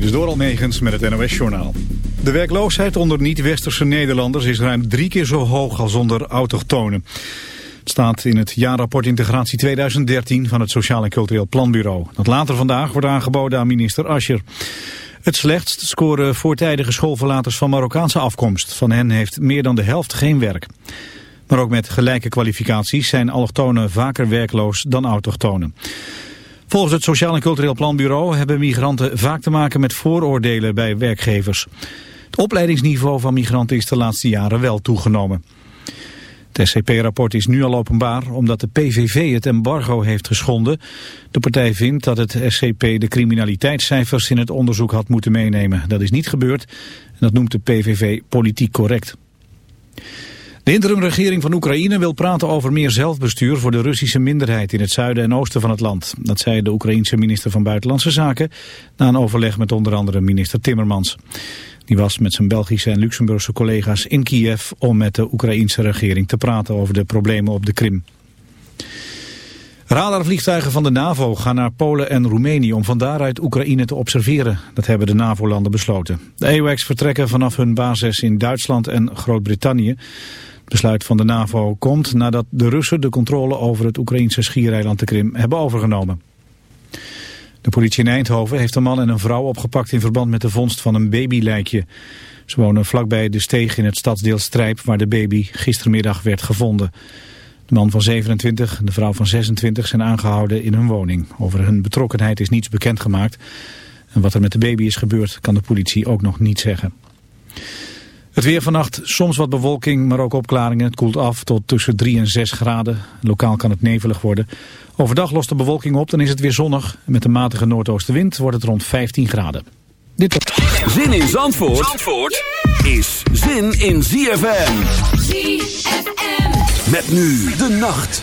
Dit is Doral Negens met het NOS-journaal. De werkloosheid onder niet-westerse Nederlanders is ruim drie keer zo hoog als onder autochtonen. Het staat in het jaarrapport Integratie 2013 van het Sociaal en Cultureel Planbureau. Dat later vandaag wordt aangeboden aan minister Ascher. Het slechtst scoren voortijdige schoolverlaters van Marokkaanse afkomst. Van hen heeft meer dan de helft geen werk. Maar ook met gelijke kwalificaties zijn allochtonen vaker werkloos dan autochtonen. Volgens het Sociaal en Cultureel Planbureau hebben migranten vaak te maken met vooroordelen bij werkgevers. Het opleidingsniveau van migranten is de laatste jaren wel toegenomen. Het SCP-rapport is nu al openbaar omdat de PVV het embargo heeft geschonden. De partij vindt dat het SCP de criminaliteitscijfers in het onderzoek had moeten meenemen. Dat is niet gebeurd en dat noemt de PVV politiek correct. De interimregering van Oekraïne wil praten over meer zelfbestuur voor de Russische minderheid in het zuiden en oosten van het land. Dat zei de Oekraïense minister van Buitenlandse Zaken na een overleg met onder andere minister Timmermans. Die was met zijn Belgische en Luxemburgse collega's in Kiev om met de Oekraïense regering te praten over de problemen op de Krim. Radarvliegtuigen van de NAVO gaan naar Polen en Roemenië om van daaruit Oekraïne te observeren. Dat hebben de NAVO-landen besloten. De AWACS vertrekken vanaf hun basis in Duitsland en Groot-Brittannië besluit van de NAVO komt nadat de Russen de controle over het Oekraïnse schiereiland de Krim hebben overgenomen. De politie in Eindhoven heeft een man en een vrouw opgepakt in verband met de vondst van een babylijkje. Ze wonen vlakbij de steeg in het stadsdeel Strijp waar de baby gistermiddag werd gevonden. De man van 27 en de vrouw van 26 zijn aangehouden in hun woning. Over hun betrokkenheid is niets bekendgemaakt. En wat er met de baby is gebeurd kan de politie ook nog niet zeggen. Het weer vannacht, soms wat bewolking, maar ook opklaringen. Het koelt af tot tussen 3 en 6 graden. Lokaal kan het nevelig worden. Overdag lost de bewolking op, dan is het weer zonnig. Met een matige noordoostenwind wordt het rond 15 graden. Dit Zin in Zandvoort, Zandvoort is zin in ZFM. ZFM. Met nu de nacht.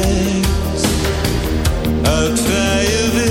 uit vrije wil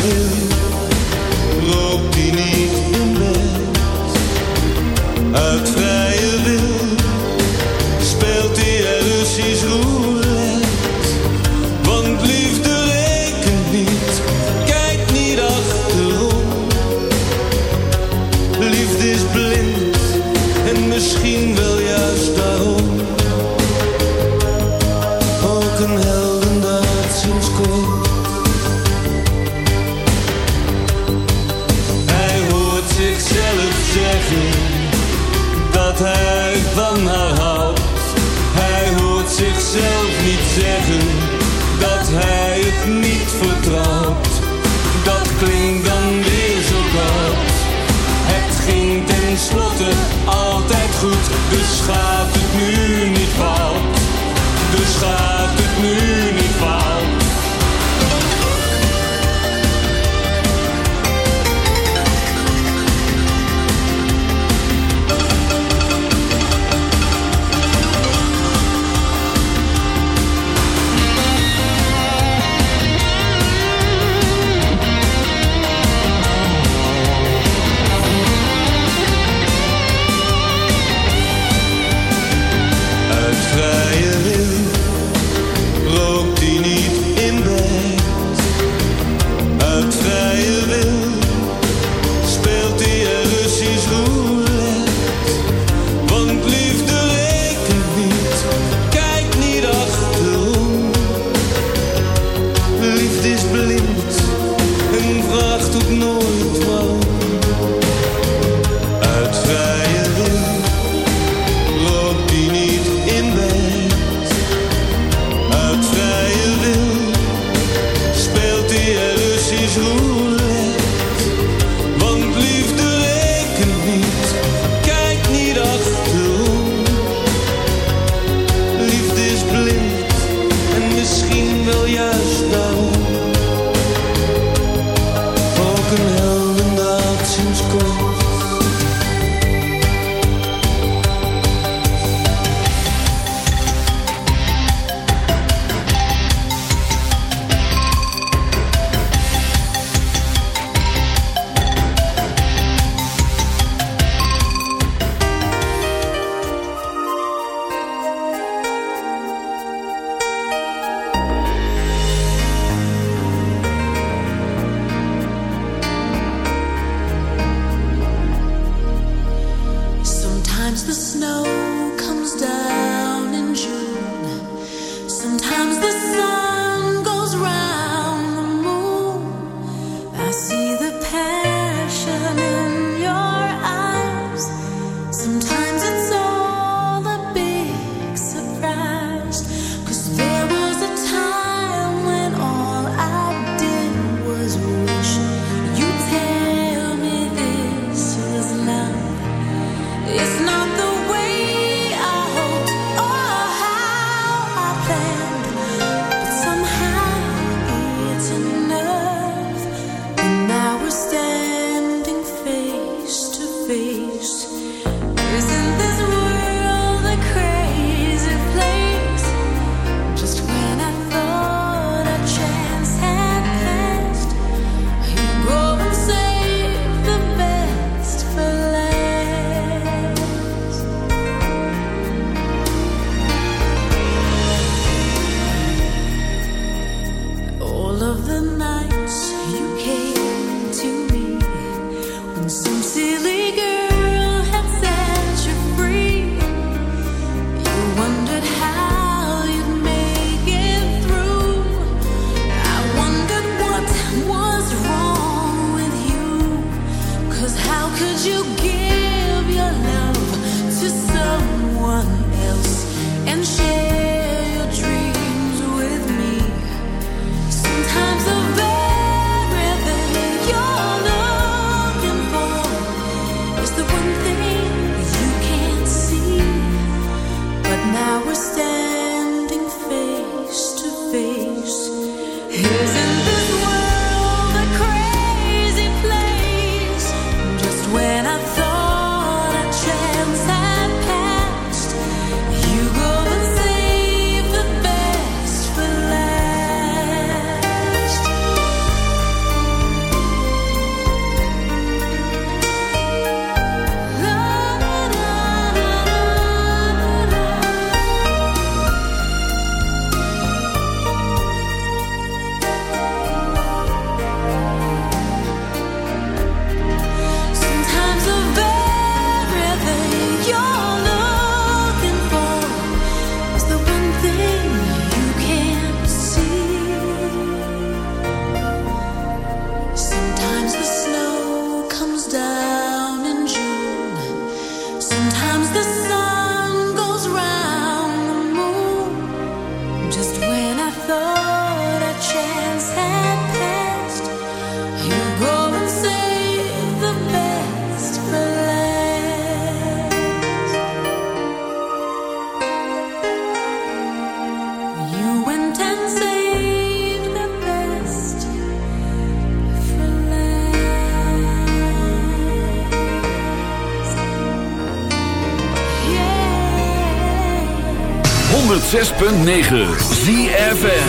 106.9 ZFM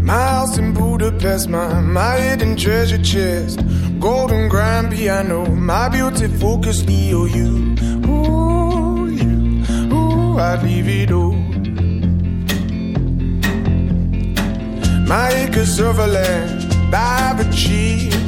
My house in Budapest, my, my hidden treasure chest. Golden grand piano, my beauty focus EOU Ooh, you, ooh, I'd leave it all. My acres of land I've achieved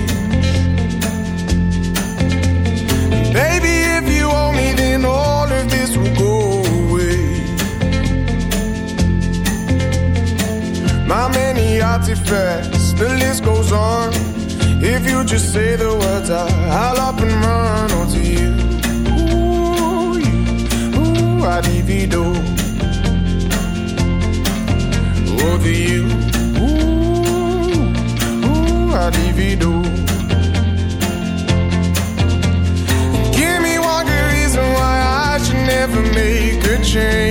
My many artifacts, the list goes on. If you just say the words, I, I'll up and run onto you. Ooh, you, ooh, I divido. Over you, ooh, ooh, I divido. Give me one good reason why I should never make a change.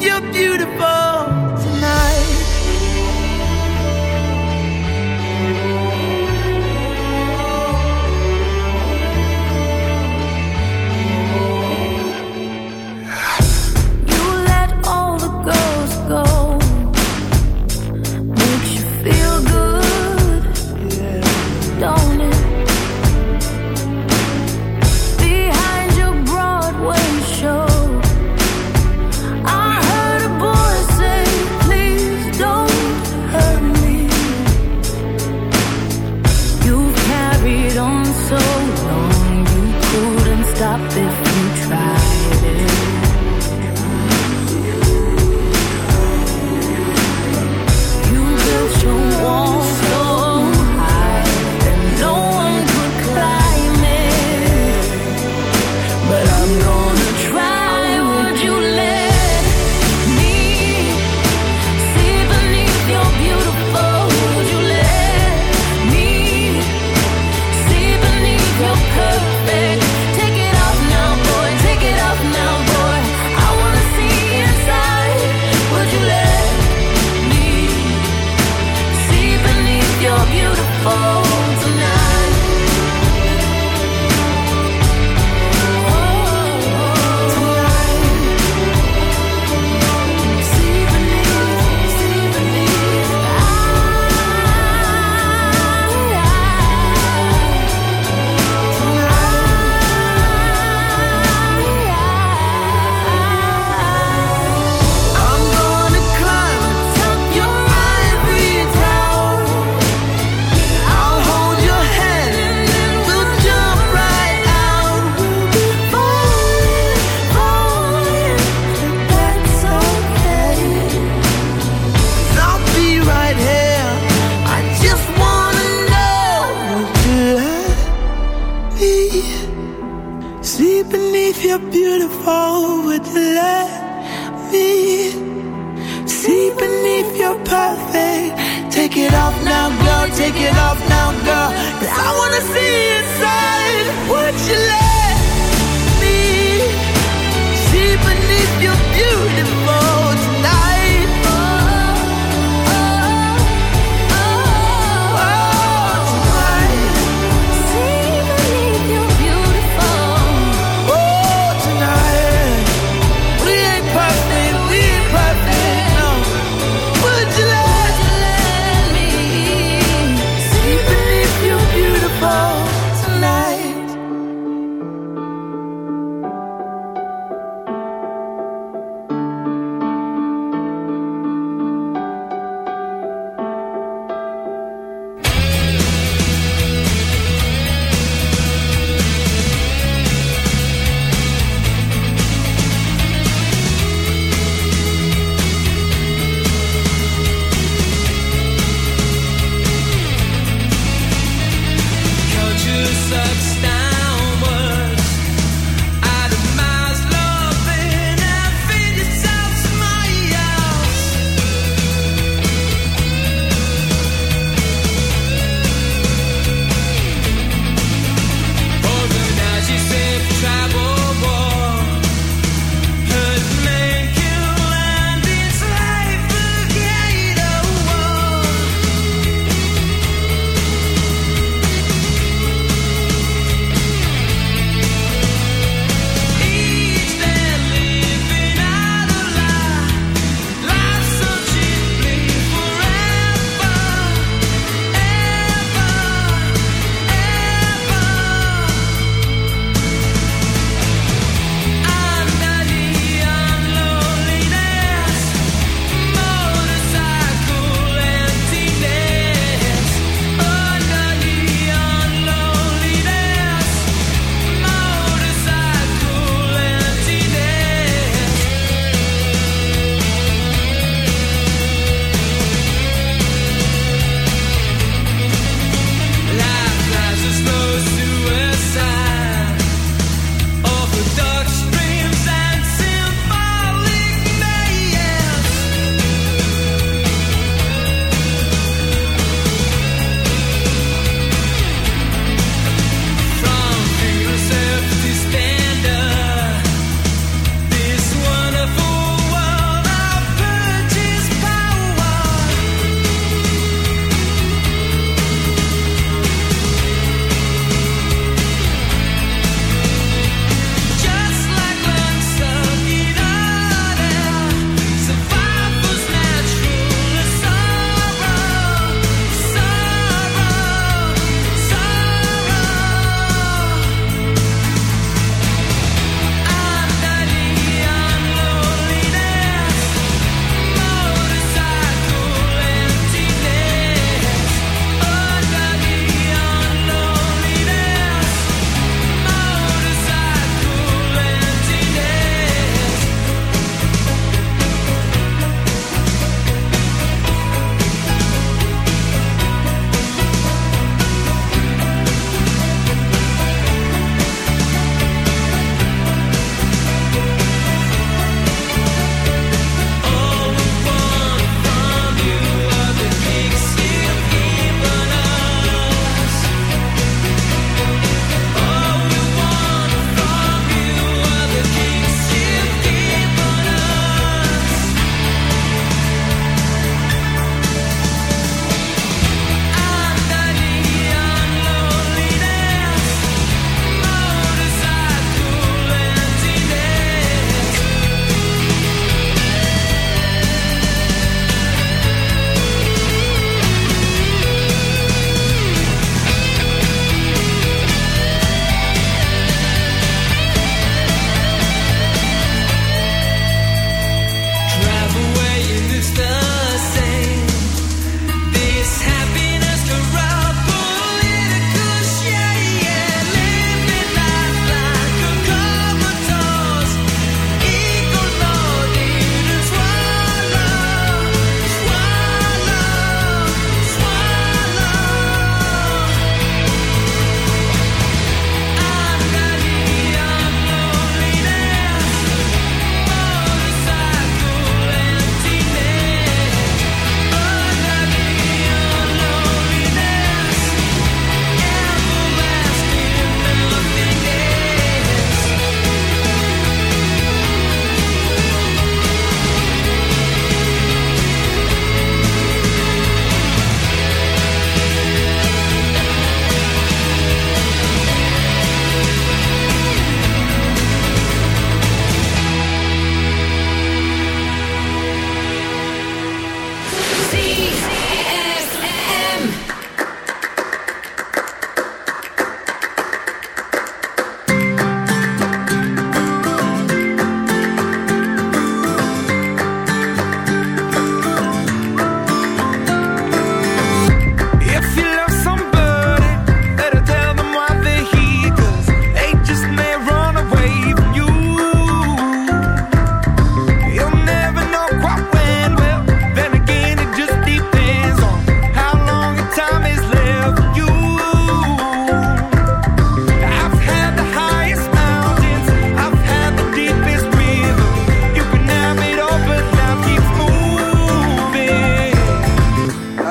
you're beautiful.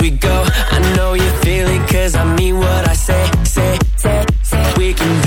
we go. I know you feel it cause I mean what I say, say, say, say. We can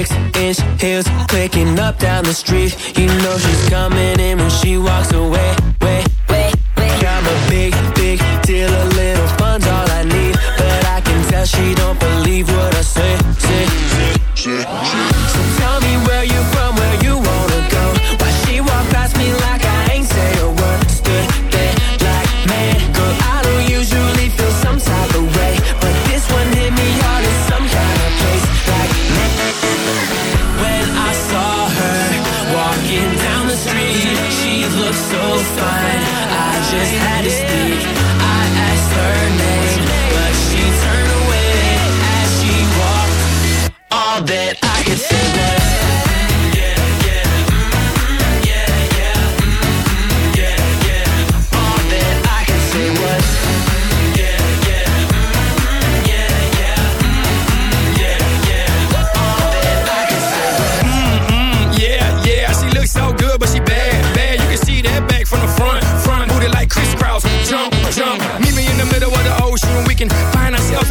Six inch heels clicking up down the street. You know she's coming in when she walks away. Wait, wait, wait. I'm a big, big deal. A little fun's all I need, but I can tell she don't believe what I say. Say, say, say, say.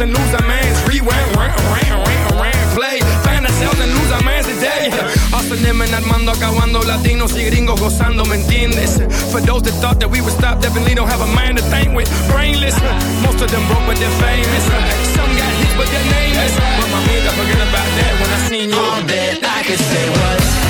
And lose our minds. Rewind, round, round, round, round, play. Find ourselves and lose our minds today. Hustling and Armando, acabando latinos y gringos gozando, ¿me entiendes? For those that thought that we would stop, definitely don't have a mind to think with. Brainless, most of them broke, but they're famous. Some got hit but they're nameless. But my amiga, forget about that when I seen you. All that I could say was.